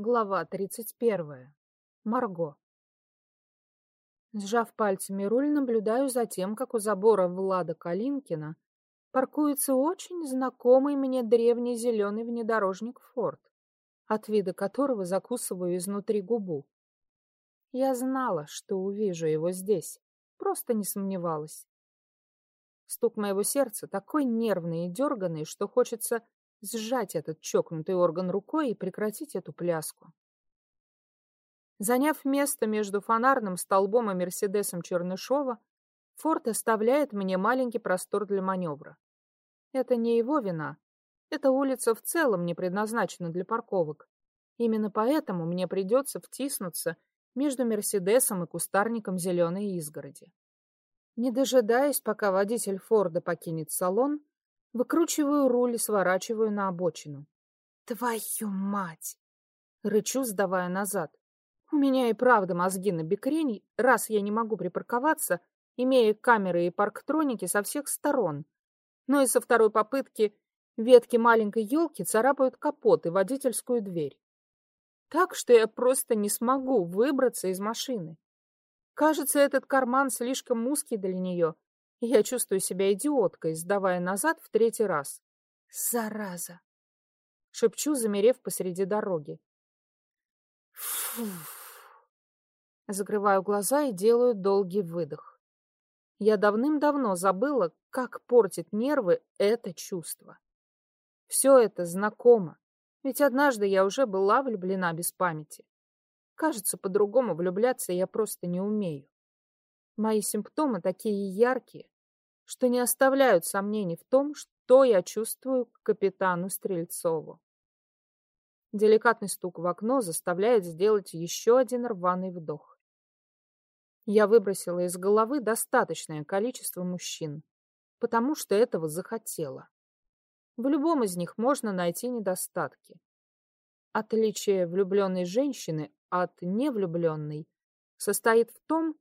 Глава 31. Марго. Сжав пальцами руль, наблюдаю за тем, как у забора Влада Калинкина паркуется очень знакомый мне древний зеленый внедорожник «Форд», от вида которого закусываю изнутри губу. Я знала, что увижу его здесь, просто не сомневалась. Стук моего сердца такой нервный и дерганный, что хочется сжать этот чокнутый орган рукой и прекратить эту пляску. Заняв место между фонарным столбом и Мерседесом Чернышова, Форд оставляет мне маленький простор для маневра. Это не его вина. Эта улица в целом не предназначена для парковок. Именно поэтому мне придется втиснуться между Мерседесом и кустарником зеленой изгороди. Не дожидаясь, пока водитель Форда покинет салон, Выкручиваю руль и сворачиваю на обочину. Твою мать! Рычу, сдавая назад. У меня и правда мозги на бекрень, раз я не могу припарковаться, имея камеры и парктроники со всех сторон. Но и со второй попытки ветки маленькой елки царапают капот и водительскую дверь. Так что я просто не смогу выбраться из машины. Кажется, этот карман слишком узкий для нее, я чувствую себя идиоткой, сдавая назад в третий раз. Зараза! Шепчу, замерев посреди дороги. Фу. Закрываю глаза и делаю долгий выдох. Я давным-давно забыла, как портит нервы это чувство. Все это знакомо, ведь однажды я уже была влюблена без памяти. Кажется, по-другому влюбляться я просто не умею. Мои симптомы такие яркие, что не оставляют сомнений в том, что я чувствую к капитану Стрельцову. Деликатный стук в окно заставляет сделать еще один рваный вдох. Я выбросила из головы достаточное количество мужчин, потому что этого захотела. В любом из них можно найти недостатки. Отличие влюбленной женщины от невлюбленной состоит в том,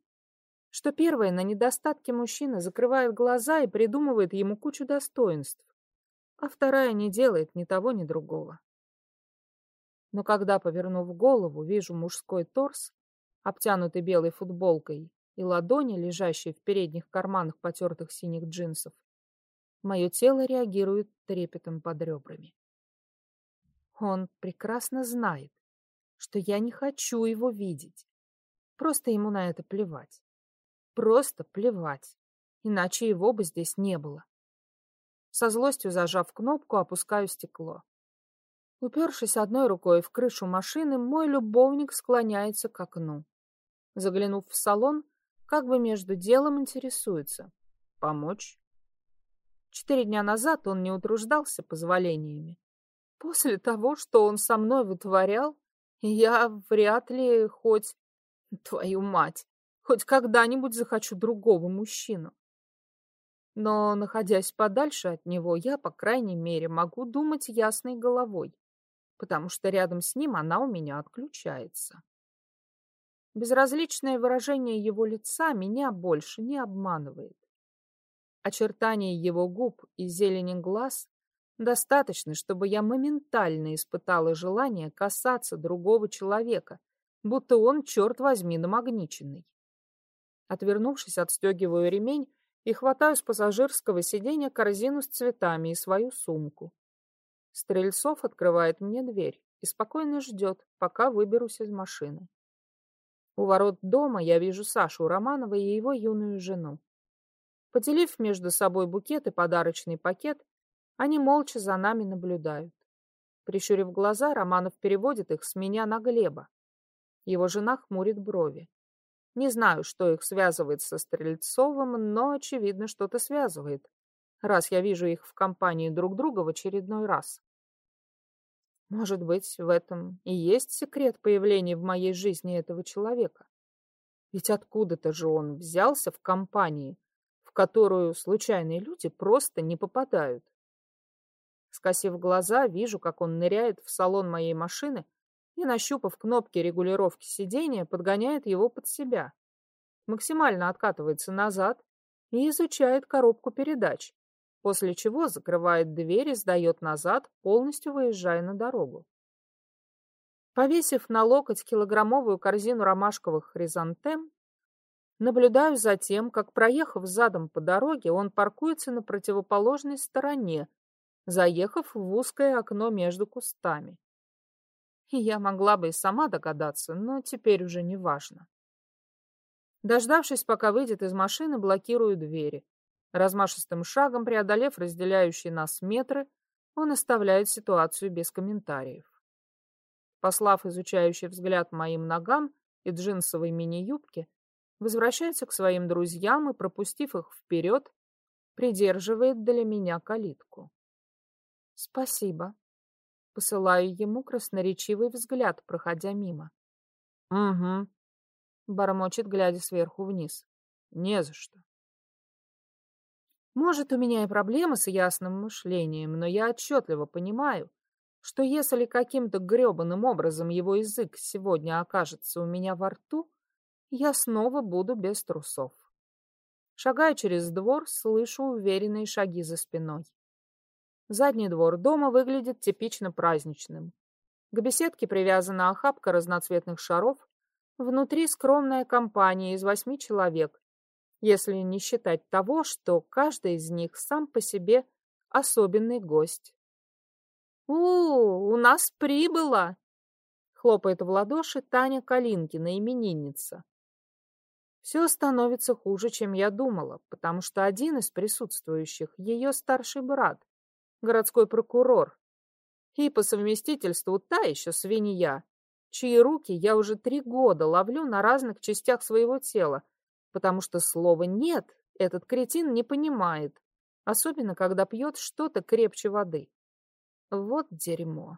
что первое на недостатки мужчина закрывает глаза и придумывает ему кучу достоинств, а вторая не делает ни того, ни другого. Но когда, повернув голову, вижу мужской торс, обтянутый белой футболкой, и ладони, лежащие в передних карманах потертых синих джинсов, мое тело реагирует трепетом под ребрами. Он прекрасно знает, что я не хочу его видеть. Просто ему на это плевать. Просто плевать. Иначе его бы здесь не было. Со злостью зажав кнопку, опускаю стекло. Упершись одной рукой в крышу машины, мой любовник склоняется к окну. Заглянув в салон, как бы между делом интересуется. Помочь? Четыре дня назад он не утруждался позволениями. После того, что он со мной вытворял, я вряд ли хоть... Твою мать! Хоть когда-нибудь захочу другого мужчину. Но, находясь подальше от него, я, по крайней мере, могу думать ясной головой, потому что рядом с ним она у меня отключается. Безразличное выражение его лица меня больше не обманывает. Очертания его губ и зелени глаз достаточно, чтобы я моментально испытала желание касаться другого человека, будто он, черт возьми, намагниченный. Отвернувшись, отстегиваю ремень и хватаю с пассажирского сиденья корзину с цветами и свою сумку. Стрельцов открывает мне дверь и спокойно ждет, пока выберусь из машины. У ворот дома я вижу Сашу Романова и его юную жену. Поделив между собой букет и подарочный пакет, они молча за нами наблюдают. Прищурив глаза, Романов переводит их с меня на Глеба. Его жена хмурит брови. Не знаю, что их связывает со Стрельцовым, но, очевидно, что-то связывает, раз я вижу их в компании друг друга в очередной раз. Может быть, в этом и есть секрет появления в моей жизни этого человека. Ведь откуда-то же он взялся в компании, в которую случайные люди просто не попадают. Скосив глаза, вижу, как он ныряет в салон моей машины и, нащупав кнопки регулировки сидения, подгоняет его под себя. Максимально откатывается назад и изучает коробку передач, после чего закрывает дверь и сдает назад, полностью выезжая на дорогу. Повесив на локоть килограммовую корзину ромашковых хризантем, наблюдаю за тем, как, проехав задом по дороге, он паркуется на противоположной стороне, заехав в узкое окно между кустами. И я могла бы и сама догадаться, но теперь уже не важно. Дождавшись, пока выйдет из машины, блокирую двери. Размашистым шагом, преодолев разделяющие нас метры, он оставляет ситуацию без комментариев. Послав изучающий взгляд моим ногам и джинсовой мини-юбке, возвращается к своим друзьям и, пропустив их вперед, придерживает для меня калитку. «Спасибо», — посылаю ему красноречивый взгляд, проходя мимо. «Угу», — бормочет, глядя сверху вниз. «Не за что». Может, у меня и проблемы с ясным мышлением, но я отчетливо понимаю, что если каким-то гребаным образом его язык сегодня окажется у меня во рту, я снова буду без трусов. Шагая через двор, слышу уверенные шаги за спиной. Задний двор дома выглядит типично праздничным. К беседке привязана охапка разноцветных шаров, внутри скромная компания из восьми человек, если не считать того, что каждый из них сам по себе особенный гость. «У, у нас прибыла!» — хлопает в ладоши Таня Калинкина, именинница. Все становится хуже, чем я думала, потому что один из присутствующих — ее старший брат, городской прокурор, и по совместительству та еще свинья, чьи руки я уже три года ловлю на разных частях своего тела, потому что слова «нет» этот кретин не понимает, особенно когда пьет что-то крепче воды. Вот дерьмо.